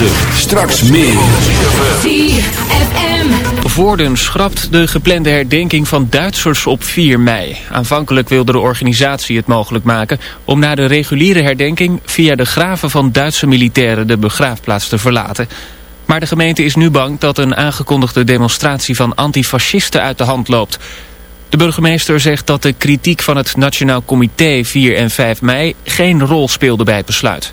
9. Straks meer. Voorden schrapt de geplande herdenking van Duitsers op 4 mei. Aanvankelijk wilde de organisatie het mogelijk maken... om na de reguliere herdenking via de graven van Duitse militairen... de begraafplaats te verlaten. Maar de gemeente is nu bang dat een aangekondigde demonstratie... van antifascisten uit de hand loopt... De burgemeester zegt dat de kritiek van het Nationaal Comité 4 en 5 mei geen rol speelde bij het besluit.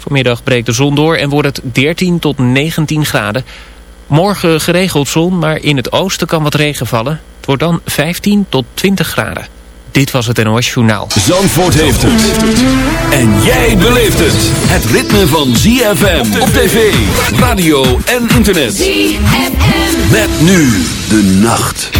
Vanmiddag breekt de zon door en wordt het 13 tot 19 graden. Morgen geregeld zon, maar in het oosten kan wat regen vallen. Het wordt dan 15 tot 20 graden. Dit was het NOS Journaal. Zandvoort heeft het. En jij beleeft het. Het ritme van ZFM op tv, radio en internet. ZFM. Met nu de nacht.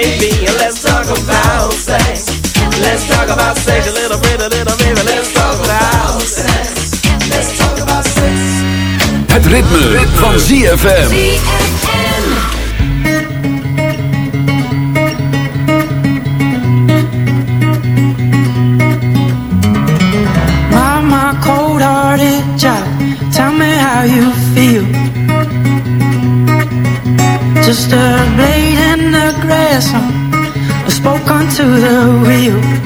That may be. Let's talk about sex. Let's talk about sex a little bit, a little baby. Let's talk about sex. Let's talk about sex. Het ritme, van ZFM. The wheel.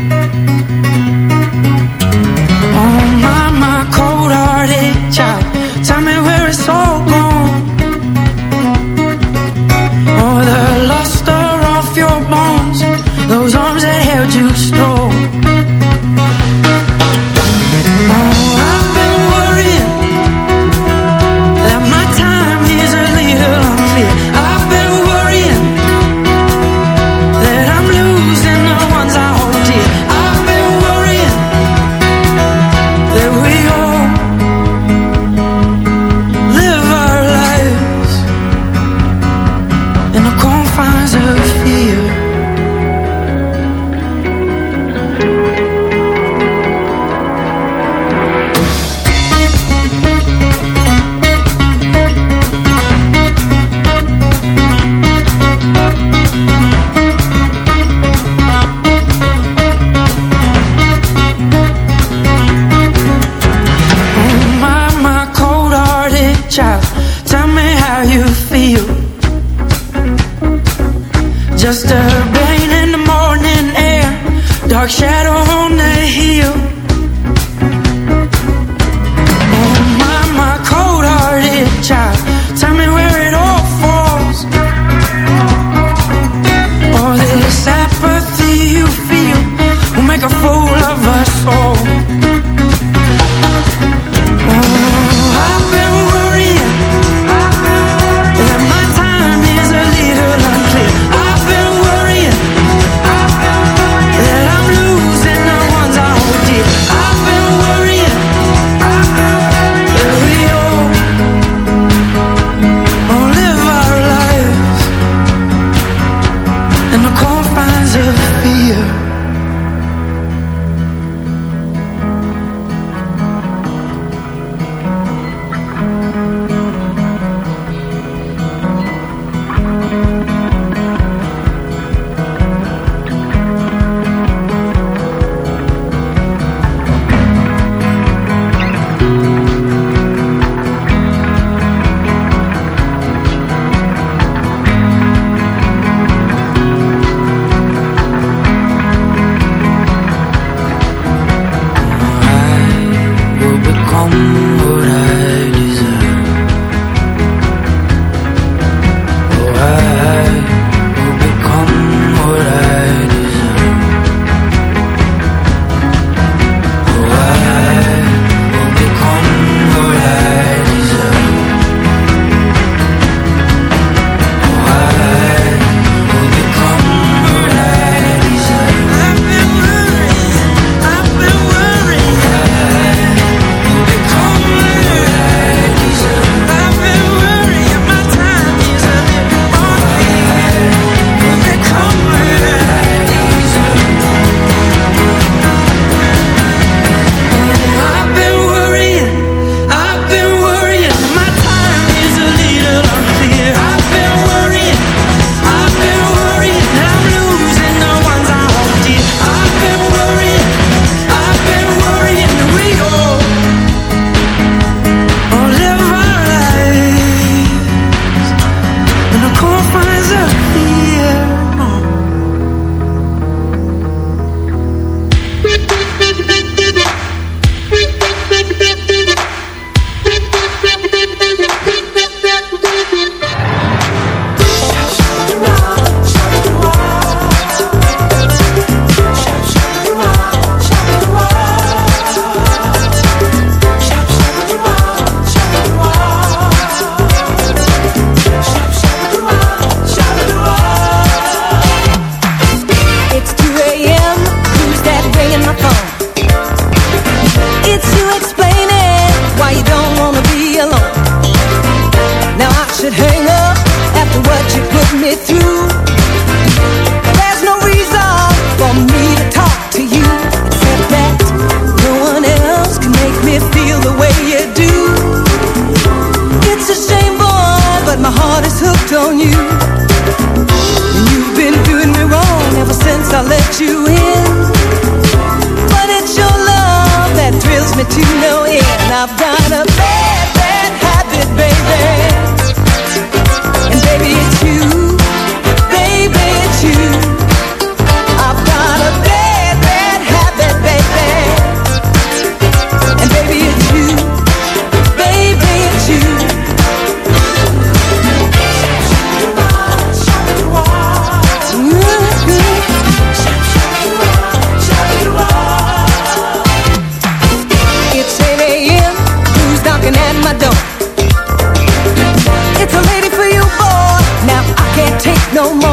no more.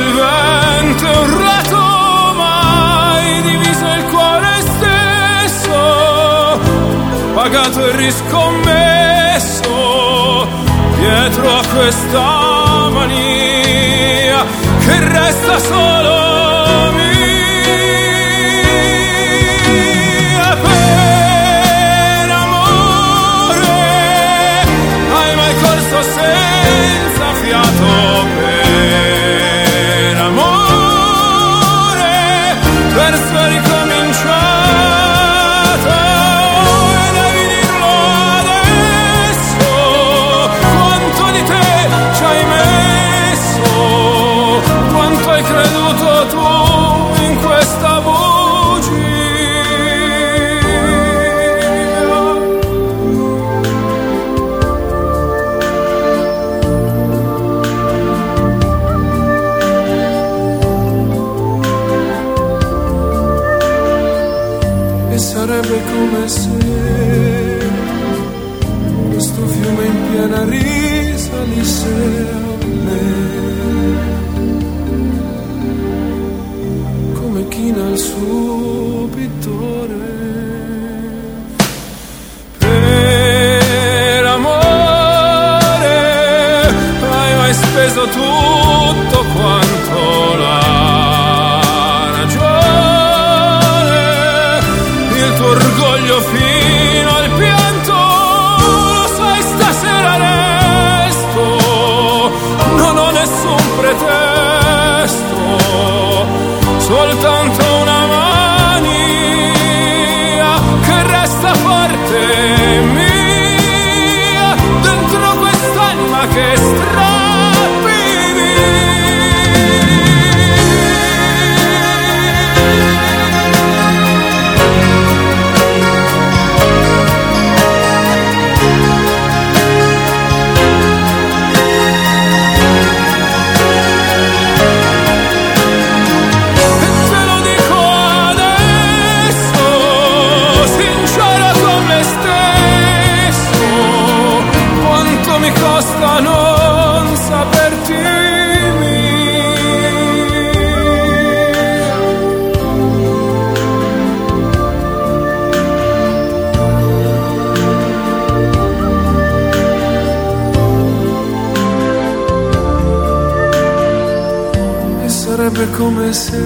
il vento è un rato mai diviso il cuore stesso pagato e riscommesso dietro a questa mania che resta solo this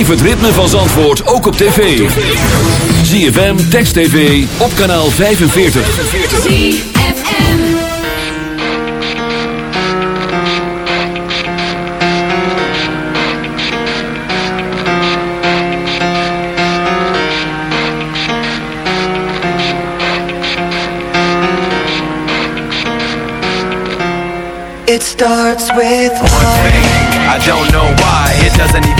Beleef het ritme van Zandvoort ook op tv. ZFM, Text TV, op kanaal 45. ZFM. It starts with one thing. I don't know why. It doesn't even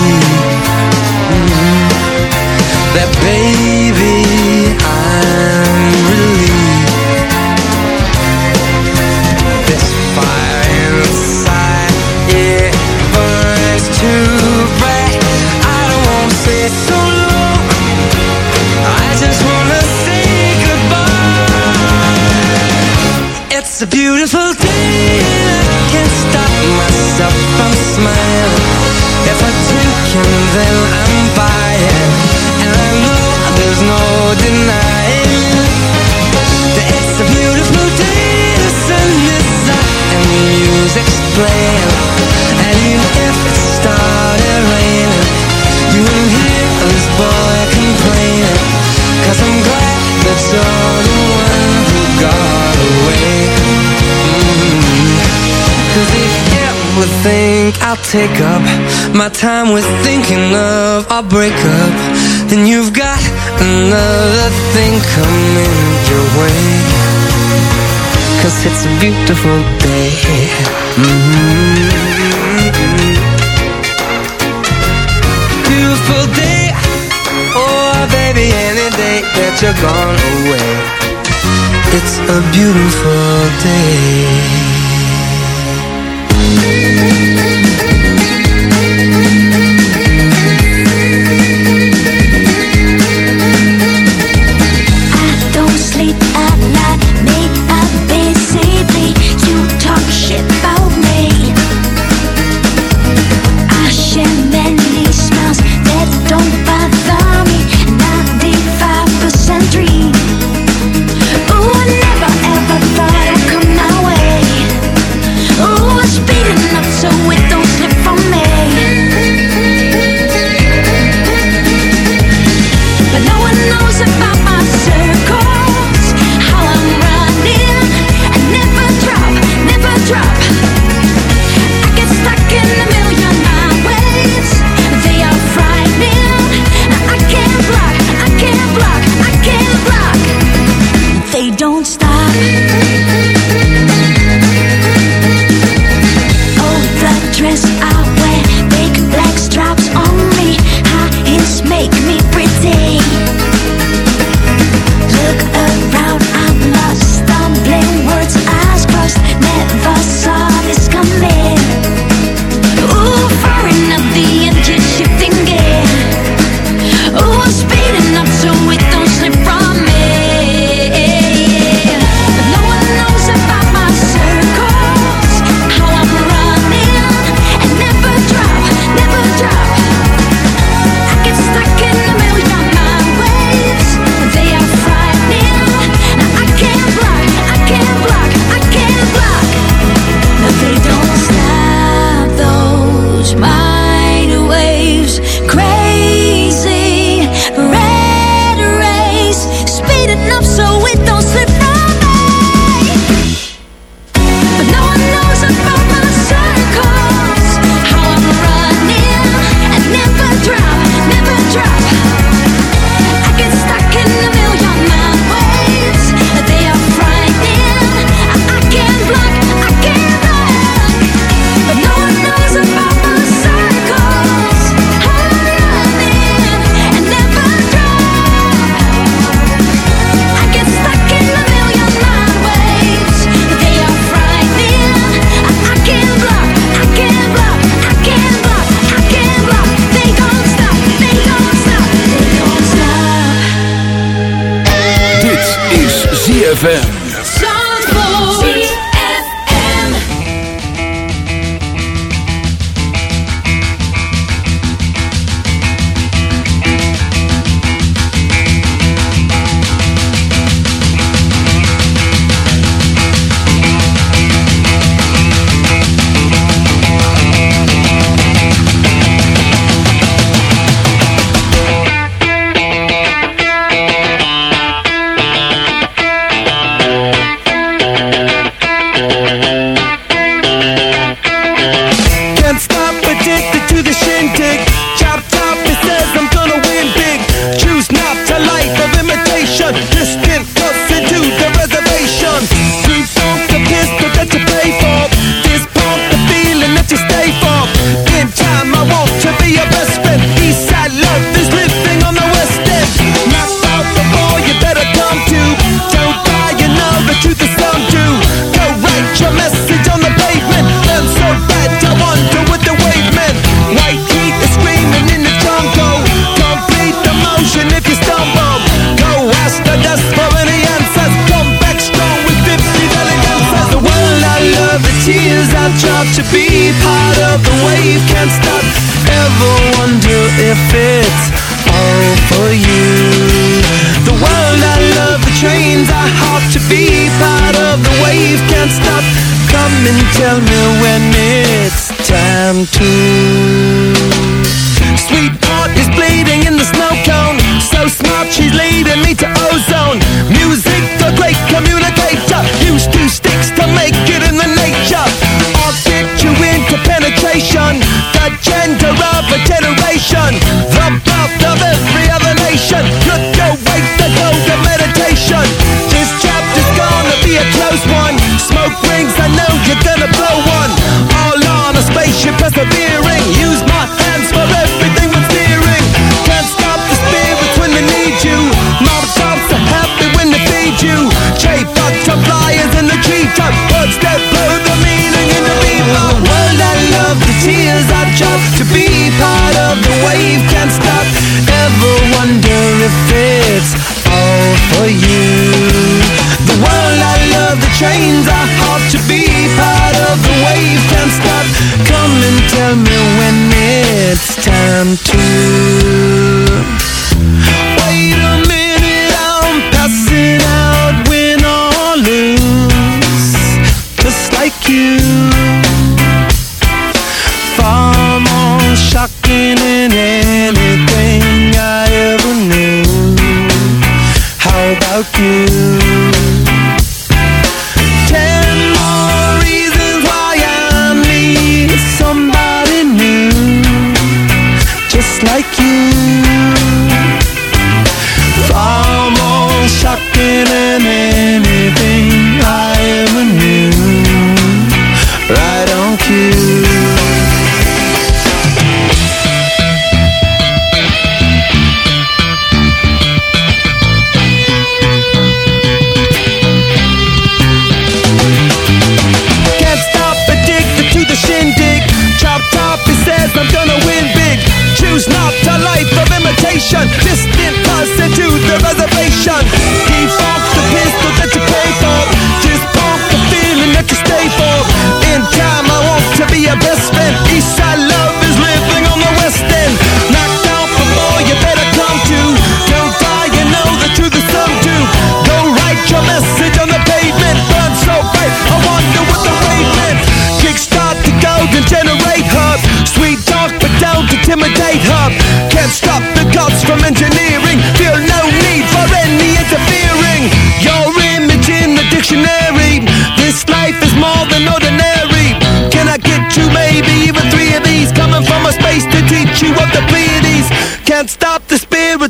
And even if it started raining You wouldn't hear this boy complaining. Cause I'm glad that you're the one who got away. Mm. Cause if you ever think I'll take up My time with thinking of our breakup Then you've got another thing coming your way Cause it's a beautiful day. Mm-hmm. Beautiful day. Oh baby, any day that you're gone away. It's a beautiful day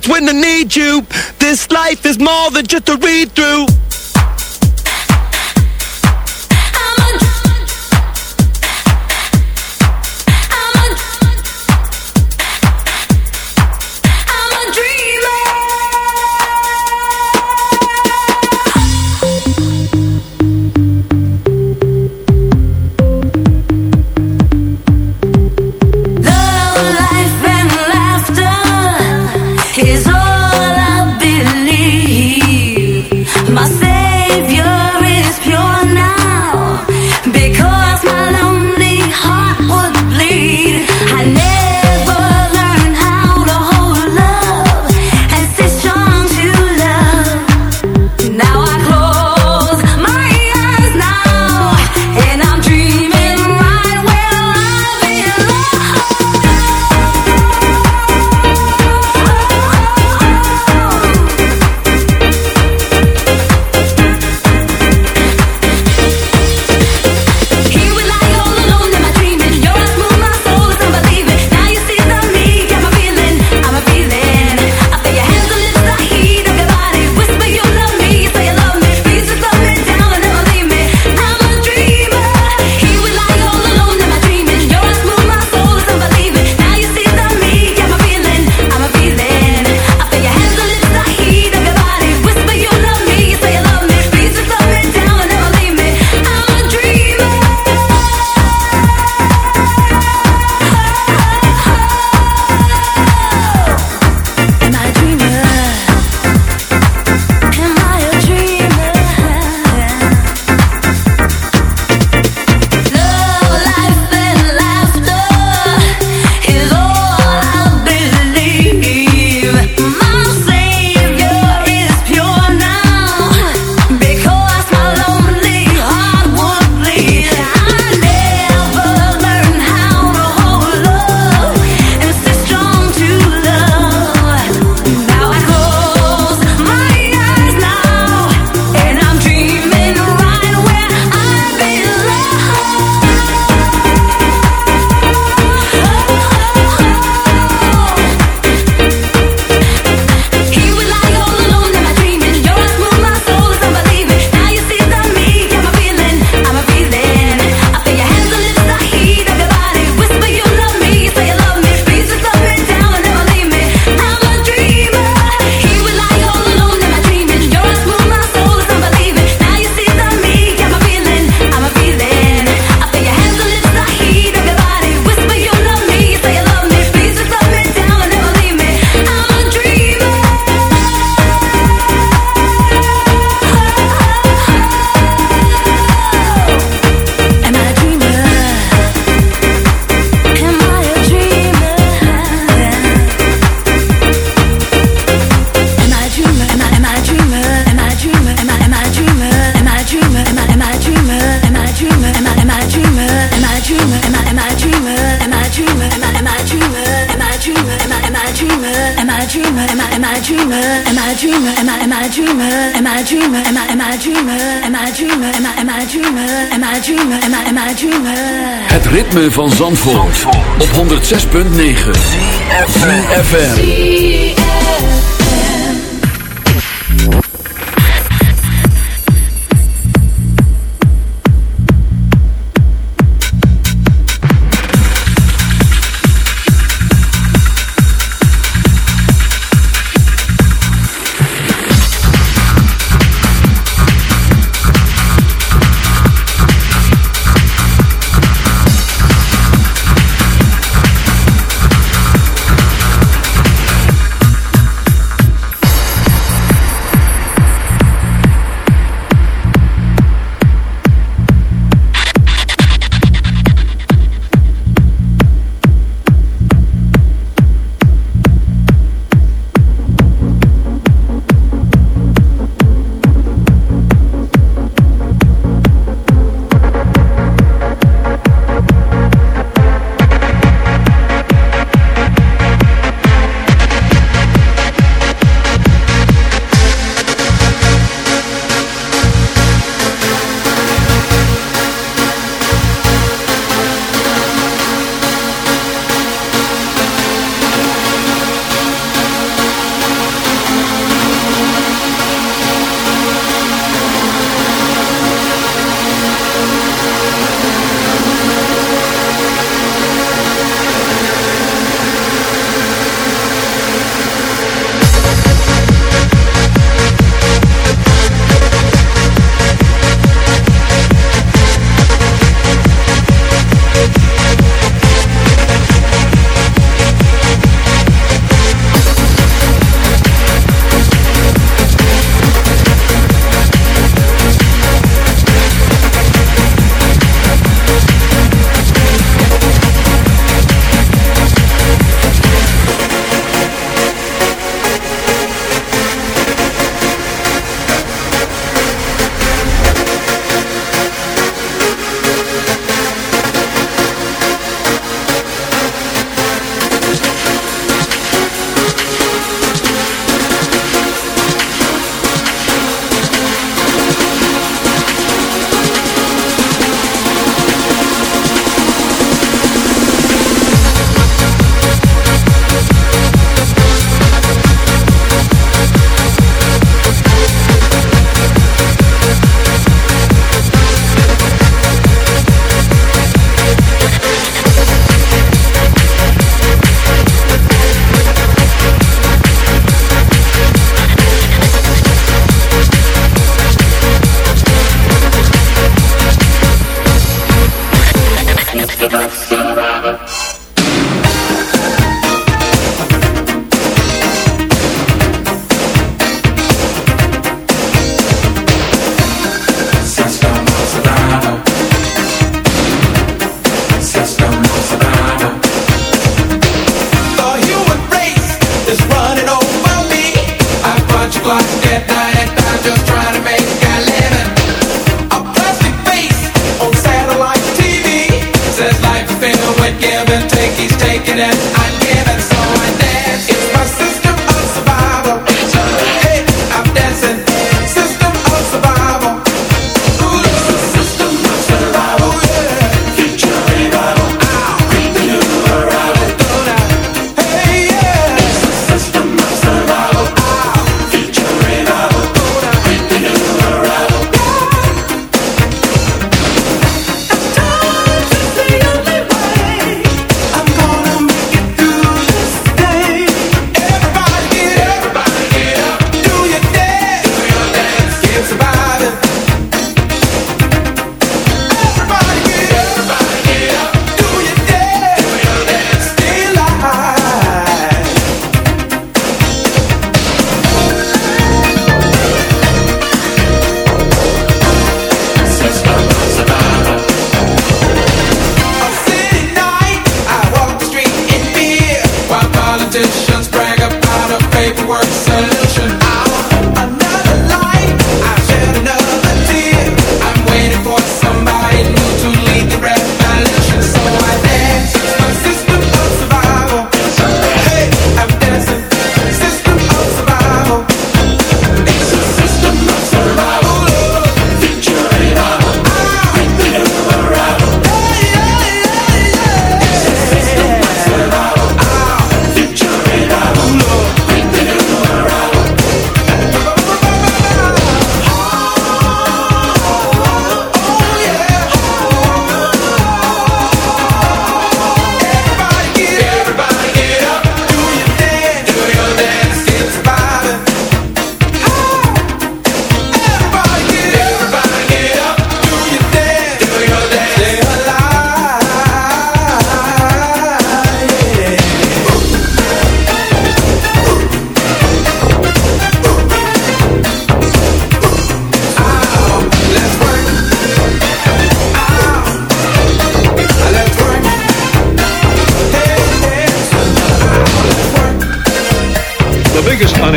when I need you. This life is more than just a read through. Am I a dreamer? Am I a dreamer? Am I am I a dreamer? Am I a dreamer? Am I am I a dreamer? Am I a dreamer? Am I am I a dreamer? Am I a dreamer? Am I am I a dreamer? Het ritme van Zandvoort, op 106.9 FM. that.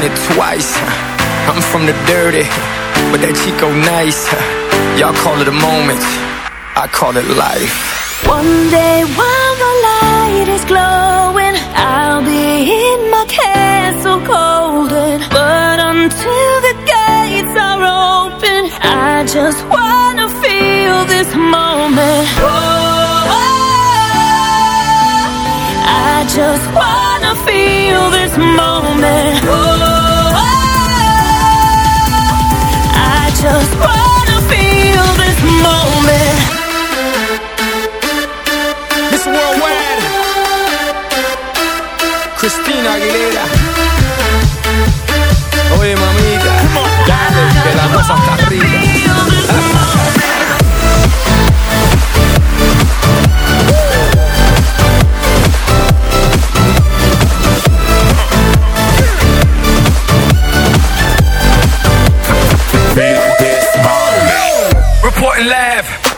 Get money twice. I'm from the dirty, but that Chico nice. Y'all call it a moment, I call it life. One day while the light is glowing, I'll be in my castle golden. But until the gates are open, I just wanna feel this moment. Aguilera. Oye, mamita, dale, que la cosa está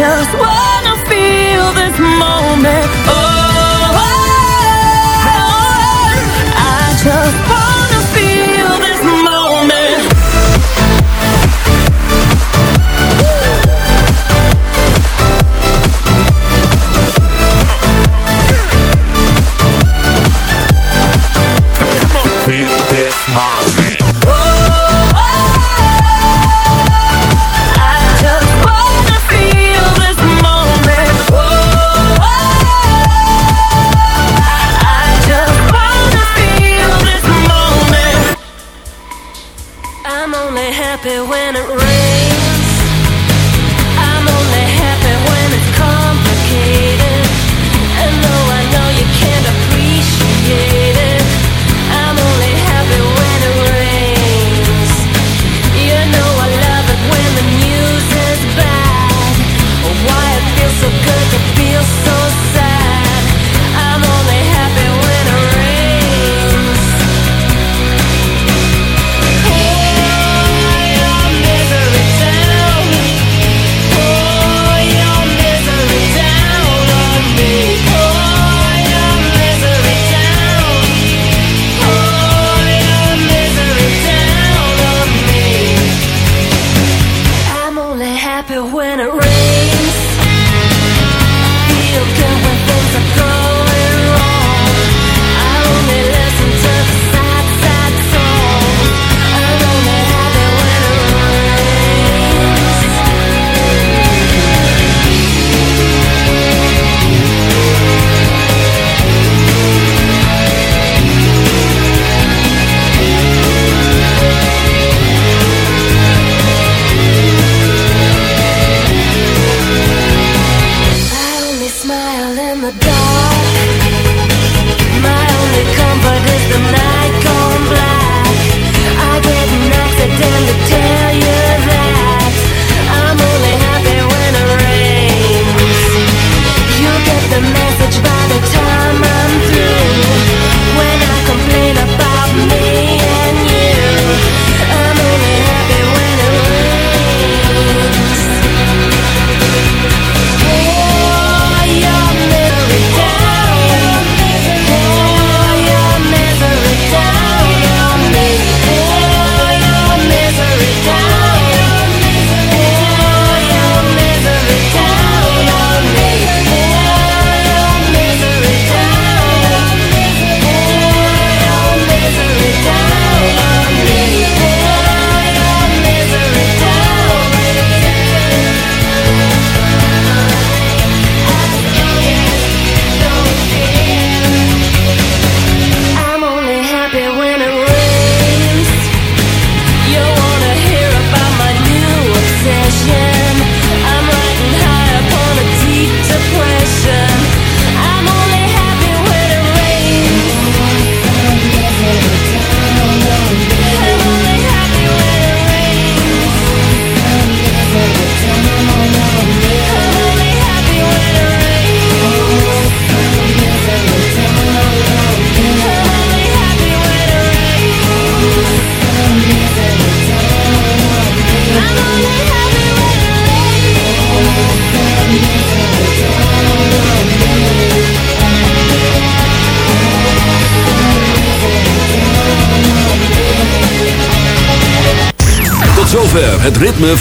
just wanna feel this moment. Oh, oh, oh I just wanna feel this moment. Feel this moment.